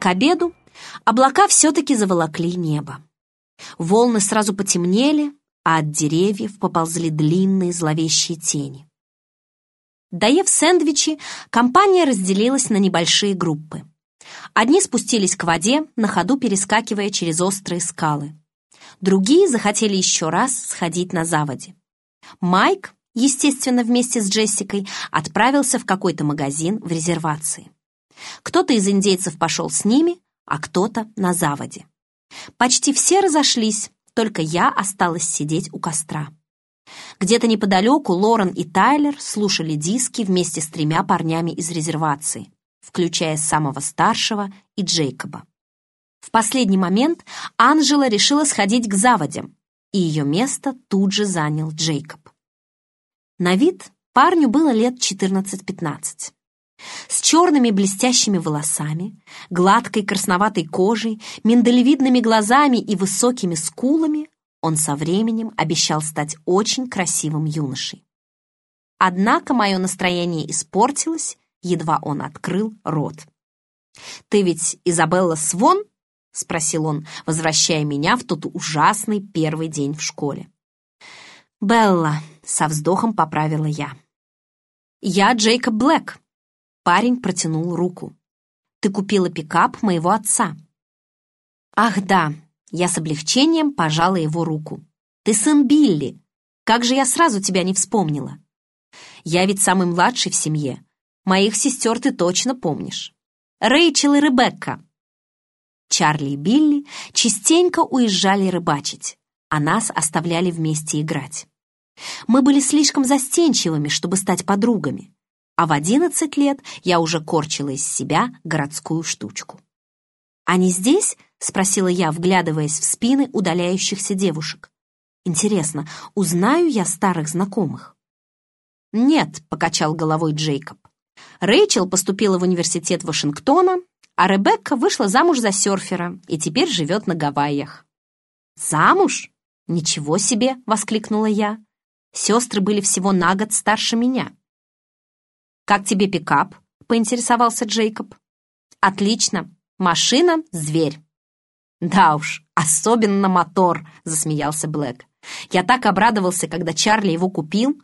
К обеду облака все-таки заволокли небо. Волны сразу потемнели, а от деревьев поползли длинные зловещие тени. Доев сэндвичи, компания разделилась на небольшие группы. Одни спустились к воде, на ходу перескакивая через острые скалы. Другие захотели еще раз сходить на заводе. Майк, естественно, вместе с Джессикой, отправился в какой-то магазин в резервации. Кто-то из индейцев пошел с ними, а кто-то на заводе. Почти все разошлись, только я осталась сидеть у костра. Где-то неподалеку Лорен и Тайлер слушали диски вместе с тремя парнями из резервации, включая самого старшего и Джейкоба. В последний момент Анжела решила сходить к заводям, и ее место тут же занял Джейкоб. На вид парню было лет 14-15. С черными блестящими волосами, гладкой красноватой кожей, миндалевидными глазами и высокими скулами он со временем обещал стать очень красивым юношей. Однако мое настроение испортилось, едва он открыл рот. «Ты ведь Изабелла Свон?» — спросил он, возвращая меня в тот ужасный первый день в школе. «Белла», — со вздохом поправила я. «Я Джейкоб Блэк». Парень протянул руку. «Ты купила пикап моего отца». «Ах да», — я с облегчением пожала его руку. «Ты сын Билли. Как же я сразу тебя не вспомнила?» «Я ведь самый младший в семье. Моих сестер ты точно помнишь. Рэйчел и Ребекка». Чарли и Билли частенько уезжали рыбачить, а нас оставляли вместе играть. Мы были слишком застенчивыми, чтобы стать подругами, а в одиннадцать лет я уже корчила из себя городскую штучку. «Они здесь?» — спросила я, вглядываясь в спины удаляющихся девушек. «Интересно, узнаю я старых знакомых?» «Нет», — покачал головой Джейкоб. Рэйчел поступила в университет Вашингтона, а Ребекка вышла замуж за серфера и теперь живет на Гавайях. «Замуж? Ничего себе!» — воскликнула я. Сестры были всего на год старше меня. «Как тебе пикап?» — поинтересовался Джейкоб. «Отлично. Машина — зверь». «Да уж, особенно мотор», — засмеялся Блэк. «Я так обрадовался, когда Чарли его купил.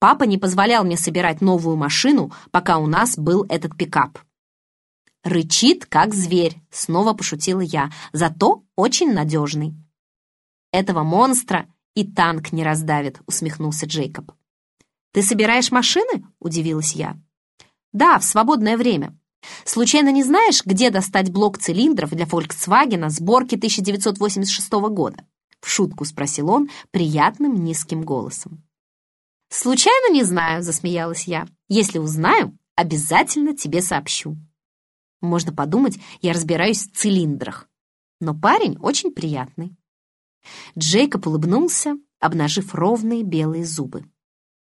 Папа не позволял мне собирать новую машину, пока у нас был этот пикап. «Рычит, как зверь», — снова пошутила я, «зато очень надежный». «Этого монстра и танк не раздавит», — усмехнулся Джейкоб. «Ты собираешь машины?» — удивилась я. «Да, в свободное время. Случайно не знаешь, где достать блок цилиндров для Volkswagen сборки 1986 года?» В шутку спросил он приятным низким голосом. «Случайно не знаю», — засмеялась я. «Если узнаю, обязательно тебе сообщу». Можно подумать, я разбираюсь в цилиндрах. Но парень очень приятный. Джейкоб улыбнулся, обнажив ровные белые зубы.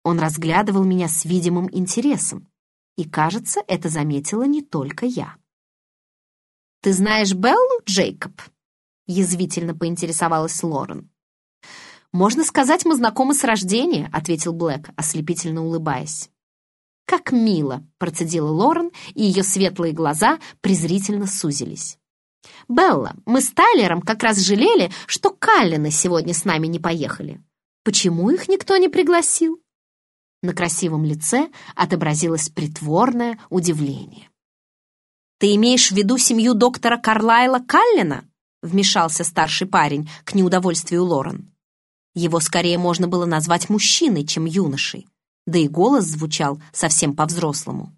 Он разглядывал меня с видимым интересом, и, кажется, это заметила не только я. «Ты знаешь Беллу, Джейкоб?» — язвительно поинтересовалась Лорен. «Можно сказать, мы знакомы с рождения», — ответил Блэк, ослепительно улыбаясь. «Как мило!» — процедила Лорен, и ее светлые глаза презрительно сузились. «Белла, мы с Тайлером как раз жалели, что Каллины сегодня с нами не поехали. Почему их никто не пригласил?» На красивом лице отобразилось притворное удивление. «Ты имеешь в виду семью доктора Карлайла Каллина?» — вмешался старший парень к неудовольствию Лорен. Его скорее можно было назвать мужчиной, чем юношей да и голос звучал совсем по-взрослому.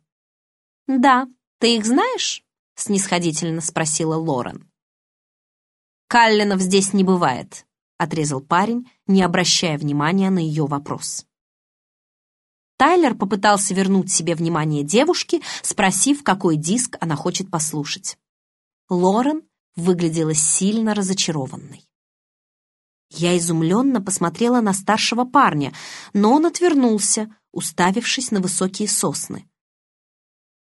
«Да, ты их знаешь?» — снисходительно спросила Лорен. «Каллинов здесь не бывает», — отрезал парень, не обращая внимания на ее вопрос. Тайлер попытался вернуть себе внимание девушки, спросив, какой диск она хочет послушать. Лорен выглядела сильно разочарованной. Я изумленно посмотрела на старшего парня, но он отвернулся, уставившись на высокие сосны.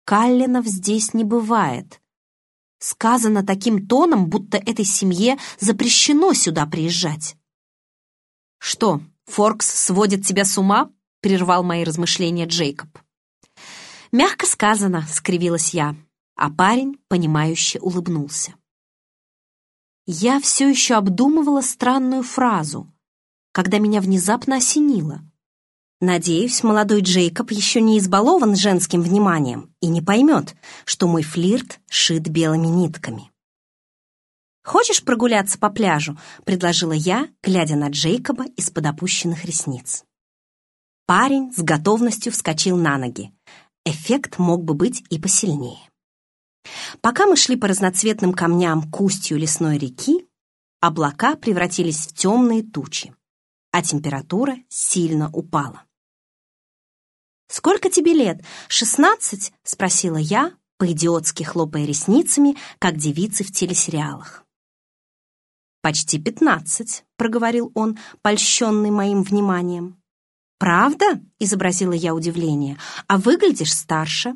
Каллинов здесь не бывает. Сказано таким тоном, будто этой семье запрещено сюда приезжать. «Что, Форкс сводит тебя с ума?» — прервал мои размышления Джейкоб. «Мягко сказано», — скривилась я. а парень, понимающе улыбнулся. Я все еще обдумывала странную фразу, когда меня внезапно осенило. Надеюсь, молодой Джейкоб еще не избалован женским вниманием и не поймет, что мой флирт шит белыми нитками. «Хочешь прогуляться по пляжу?» — предложила я, глядя на Джейкоба из-под опущенных ресниц. Парень с готовностью вскочил на ноги. Эффект мог бы быть и посильнее. Пока мы шли по разноцветным камням к устью лесной реки, облака превратились в темные тучи, а температура сильно упала. «Сколько тебе лет? Шестнадцать?» — спросила я, по-идиотски хлопая ресницами, как девицы в телесериалах. «Почти пятнадцать», — проговорил он, польщенный моим вниманием. «Правда?» — изобразила я удивление. «А выглядишь старше».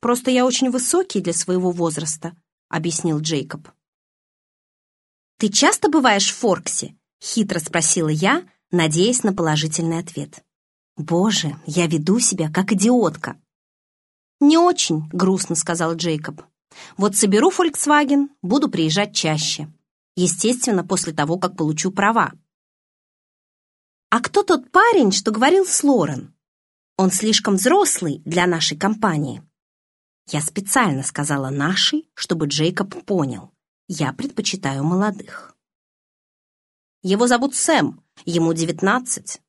«Просто я очень высокий для своего возраста», — объяснил Джейкоб. «Ты часто бываешь в Форксе?» — хитро спросила я, надеясь на положительный ответ. «Боже, я веду себя как идиотка!» «Не очень», — грустно сказал Джейкоб. «Вот соберу Volkswagen, буду приезжать чаще. Естественно, после того, как получу права. «А кто тот парень, что говорил с Лорен? Он слишком взрослый для нашей компании». Я специально сказала «нашей», чтобы Джейкоб понял. Я предпочитаю молодых. Его зовут Сэм, ему девятнадцать.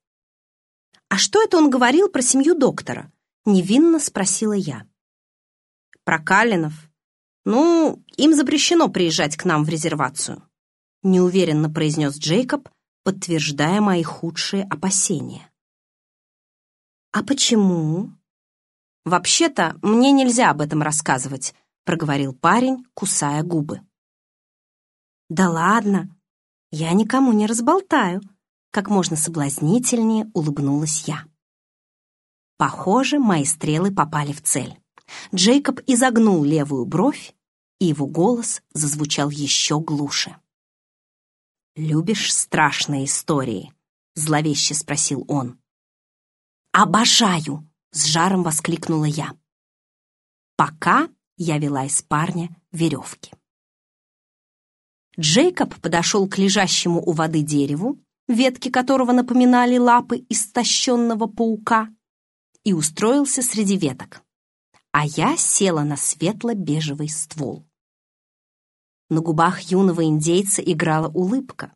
«А что это он говорил про семью доктора?» Невинно спросила я. «Про Калинов. Ну, им запрещено приезжать к нам в резервацию», неуверенно произнес Джейкоб, подтверждая мои худшие опасения. «А почему?» «Вообще-то мне нельзя об этом рассказывать», — проговорил парень, кусая губы. «Да ладно, я никому не разболтаю», — как можно соблазнительнее улыбнулась я. Похоже, мои стрелы попали в цель. Джейкоб изогнул левую бровь, и его голос зазвучал еще глуше. «Любишь страшные истории?» — зловеще спросил он. «Обожаю!» — с жаром воскликнула я. Пока я вела из парня веревки. Джейкоб подошел к лежащему у воды дереву, ветки которого напоминали лапы истощенного паука, и устроился среди веток, а я села на светло-бежевый ствол. На губах юного индейца играла улыбка.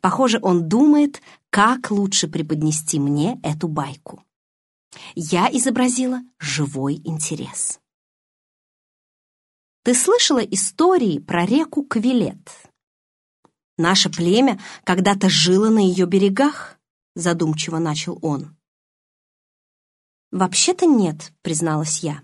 Похоже, он думает, как лучше преподнести мне эту байку. Я изобразила живой интерес. Ты слышала истории про реку Квилет? Наше племя когда-то жило на ее берегах, задумчиво начал он. Вообще-то нет, призналась я.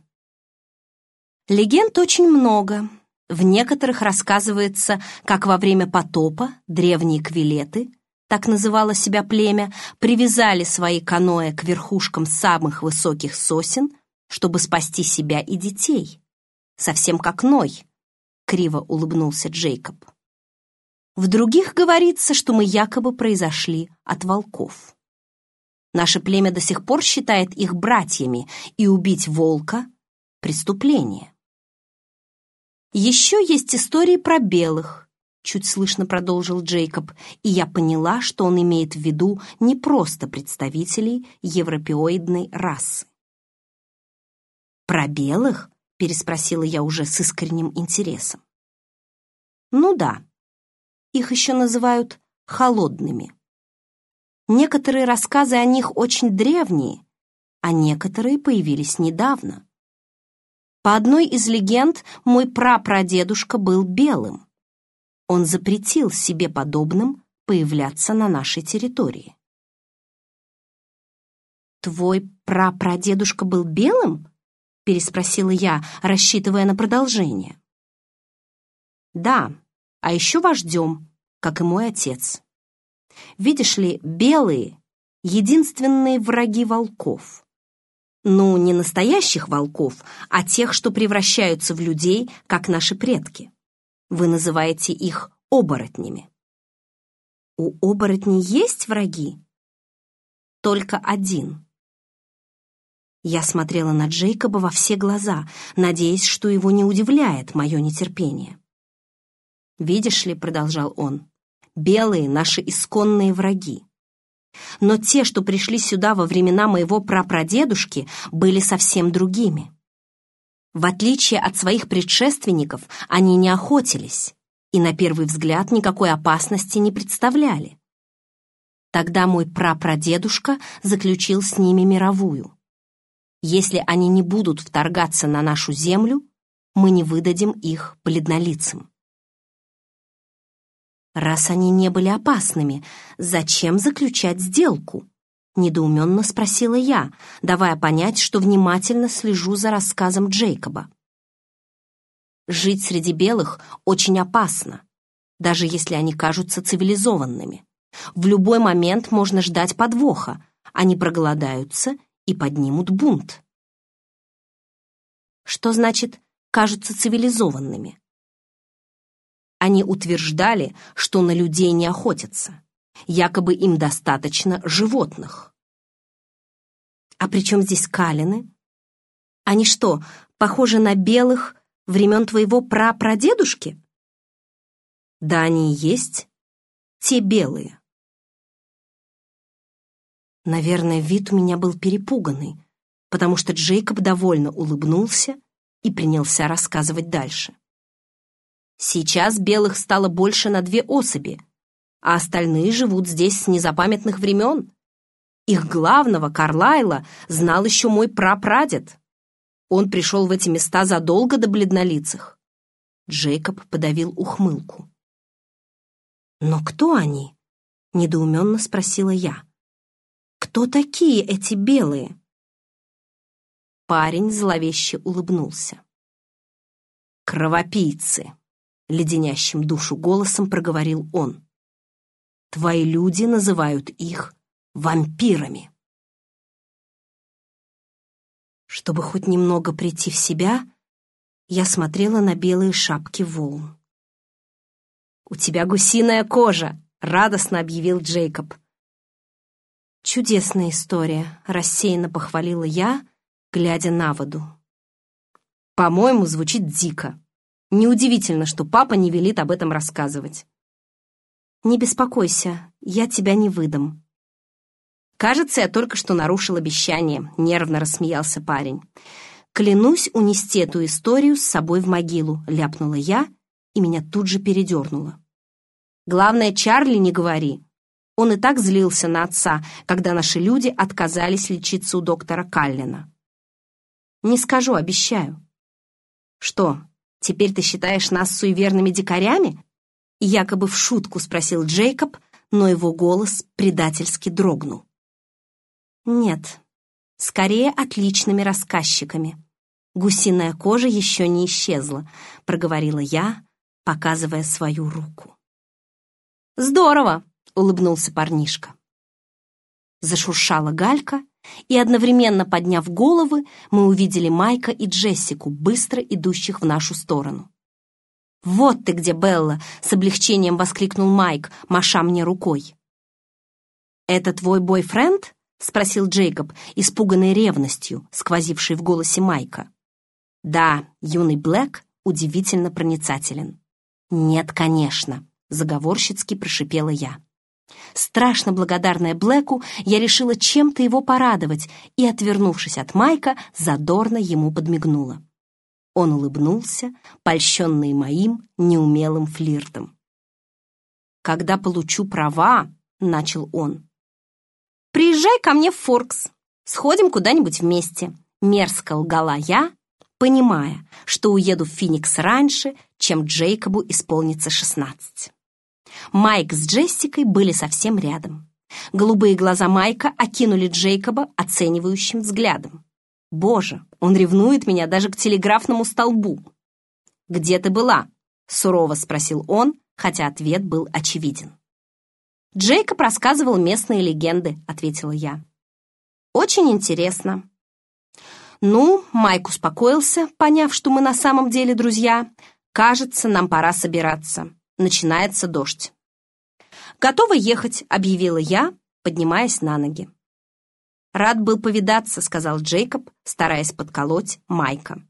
Легенд очень много, в некоторых рассказывается, как во время потопа древние квилеты, так называло себя племя, привязали свои каноэ к верхушкам самых высоких сосен, чтобы спасти себя и детей. Совсем как Ной, криво улыбнулся Джейкоб. В других говорится, что мы якобы произошли от волков. Наше племя до сих пор считает их братьями, и убить волка — преступление. «Еще есть истории про белых», — чуть слышно продолжил Джейкоб, и я поняла, что он имеет в виду не просто представителей европеоидной расы. «Про белых?» — переспросила я уже с искренним интересом. «Ну да, их еще называют холодными. Некоторые рассказы о них очень древние, а некоторые появились недавно. По одной из легенд, мой прапрадедушка был белым. Он запретил себе подобным появляться на нашей территории. «Твой прапрадедушка был белым?» — переспросила я, рассчитывая на продолжение. «Да, а еще вождем, как и мой отец. Видишь ли, белые — единственные враги волков. Ну, не настоящих волков, а тех, что превращаются в людей, как наши предки. Вы называете их оборотнями. У оборотней есть враги? Только один. Я смотрела на Джейкоба во все глаза, надеясь, что его не удивляет мое нетерпение. «Видишь ли», — продолжал он, — «белые — наши исконные враги. Но те, что пришли сюда во времена моего прапрадедушки, были совсем другими. В отличие от своих предшественников, они не охотились и на первый взгляд никакой опасности не представляли. Тогда мой прапрадедушка заключил с ними мировую. Если они не будут вторгаться на нашу землю, мы не выдадим их бледнолицам. Раз они не были опасными, зачем заключать сделку? Недоуменно спросила я, давая понять, что внимательно слежу за рассказом Джейкоба. Жить среди белых очень опасно, даже если они кажутся цивилизованными. В любой момент можно ждать подвоха, они проголодаются и поднимут бунт. Что значит «кажутся цивилизованными»? Они утверждали, что на людей не охотятся. Якобы им достаточно животных. А при чем здесь калины? Они что, похожи на белых времен твоего прапрадедушки? Да, они и есть те белые. Наверное, вид у меня был перепуганный, потому что Джейкоб довольно улыбнулся и принялся рассказывать дальше. Сейчас белых стало больше на две особи, а остальные живут здесь с незапамятных времен. Их главного, Карлайла, знал еще мой прапрадед. Он пришел в эти места задолго до бледнолицых. Джейкоб подавил ухмылку. «Но кто они?» — недоуменно спросила я. «Кто такие эти белые?» Парень зловеще улыбнулся. «Кровопийцы!» — леденящим душу голосом проговорил он. «Твои люди называют их вампирами». Чтобы хоть немного прийти в себя, я смотрела на белые шапки волн. «У тебя гусиная кожа!» — радостно объявил Джейкоб. «Чудесная история», — рассеянно похвалила я, глядя на воду. «По-моему, звучит дико», Неудивительно, что папа не велит об этом рассказывать. «Не беспокойся, я тебя не выдам». «Кажется, я только что нарушил обещание», — нервно рассмеялся парень. «Клянусь унести эту историю с собой в могилу», — ляпнула я, и меня тут же передернуло. «Главное, Чарли не говори». Он и так злился на отца, когда наши люди отказались лечиться у доктора Каллина. «Не скажу, обещаю». «Что, Теперь ты считаешь нас суеверными дикарями?» Якобы в шутку спросил Джейкоб, но его голос предательски дрогнул. «Нет, скорее отличными рассказчиками. Гусиная кожа еще не исчезла», — проговорила я, показывая свою руку. «Здорово!» — улыбнулся парнишка. Зашуршала галька, и одновременно подняв головы, мы увидели Майка и Джессику, быстро идущих в нашу сторону. «Вот ты где, Белла!» — с облегчением воскликнул Майк, маша мне рукой. «Это твой бойфренд?» — спросил Джейкоб, испуганный ревностью, сквозившей в голосе Майка. «Да, юный Блэк удивительно проницателен». «Нет, конечно», — заговорщицки прошипела я. Страшно благодарная Блэку, я решила чем-то его порадовать и, отвернувшись от Майка, задорно ему подмигнула. Он улыбнулся, польщенный моим неумелым флиртом. «Когда получу права», — начал он, — «приезжай ко мне в Форкс, сходим куда-нибудь вместе», — мерзко лгала я, понимая, что уеду в Феникс раньше, чем Джейкобу исполнится шестнадцать. Майк с Джессикой были совсем рядом. Голубые глаза Майка окинули Джейкоба оценивающим взглядом. «Боже, он ревнует меня даже к телеграфному столбу!» «Где ты была?» — сурово спросил он, хотя ответ был очевиден. «Джейкоб рассказывал местные легенды», — ответила я. «Очень интересно». «Ну, Майк успокоился, поняв, что мы на самом деле друзья. Кажется, нам пора собираться. Начинается дождь. «Готова ехать», — объявила я, поднимаясь на ноги. «Рад был повидаться», — сказал Джейкоб, стараясь подколоть Майка.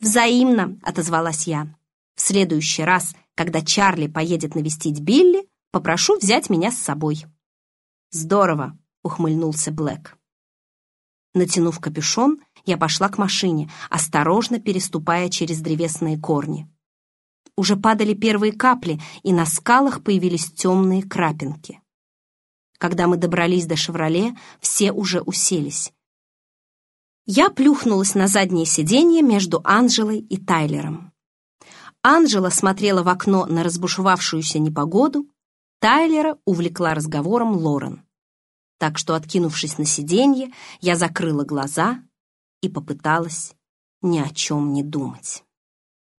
«Взаимно», — отозвалась я. «В следующий раз, когда Чарли поедет навестить Билли, попрошу взять меня с собой». «Здорово», — ухмыльнулся Блэк. Натянув капюшон, я пошла к машине, осторожно переступая через древесные корни. Уже падали первые капли, и на скалах появились темные крапинки. Когда мы добрались до «Шевроле», все уже уселись. Я плюхнулась на заднее сиденье между Анжелой и Тайлером. Анжела смотрела в окно на разбушевавшуюся непогоду, Тайлера увлекла разговором Лорен. Так что, откинувшись на сиденье, я закрыла глаза и попыталась ни о чем не думать.